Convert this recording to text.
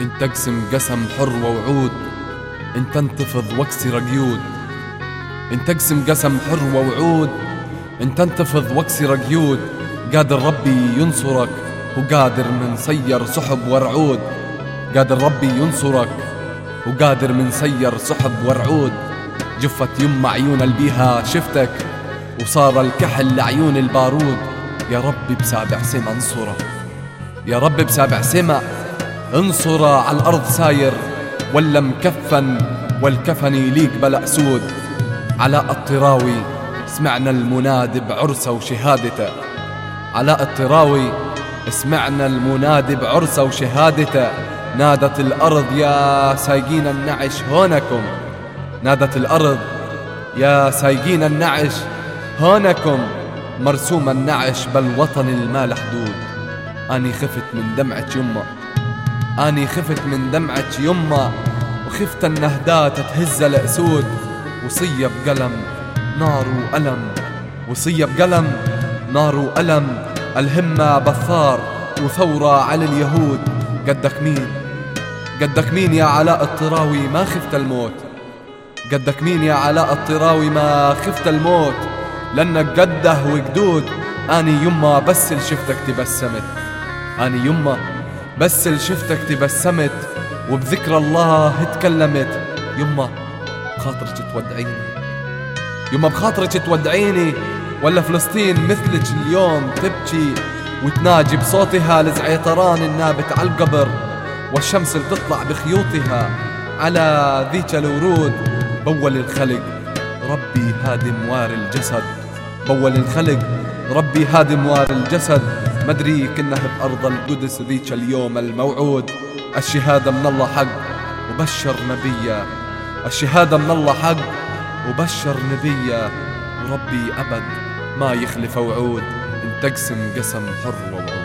إن تقسم قسم حر ووعود إن تنتفض واكسر قيود. إن تقسم قسم حر ووعود إن تنتفض واكسر قيود. قادر ربي ينصرك وقادر من سير سحب ورعود. قادر ربي ينصرك وقادر من سير سحب ورعود. جفت يم عيون البيها شفتك وصار الكحل لعيون البارود. يا ربي بسابع سما انصره يا رب بسابع سما انصره على الأرض ساير ولا مكفن والكفن يليق بلأ أسود علاء الطراوي سمعنا المنادي بعرسه وشهادته. علاء الطراوي سمعنا المنادي بعرسه وشهادته. نادت الأرض يا سايقين النعش هونكم. نادت الأرض يا سايقين النعش هونكم. مرسوم النعش بالوطن المال حدود. أني خفت من دمعة يمه. أني خفت من دمعة يمه وخفت النهدات تهز الأسود وصية بقلم نار وألم. وصية بقلم نار وألم الهمة بثار وثورة على اليهود. قدك مين؟ قدك مين يا علاء الطراوي ما خفت الموت؟ قدك مين يا علاء الطراوي ما خفت الموت؟ لأنك قده وقدود أني يما بس شفتك تبسمت. أني يما بس اللي شفتك تبسمت وبذكر الله تكلمت يما بخاطرك تودعيني. يما بخاطرك تودعيني. ولا فلسطين مثلك اليوم تبكي وتناجي بصوتها لزعيطران النابت على القبر والشمس اللي تطلع بخيوطها على ذيك الورود. بول الخلق ربي هادم وار الجسد. بول الخلق ربي هادم وار الجسد. مدري كنه بأرض القدس ذيك اليوم الموعود. الشهادة من الله حق وبشر نبيه الشهادة من الله حق وبشر نبيه وربي أبد ما يخلف وعود إن تقسم قسم حر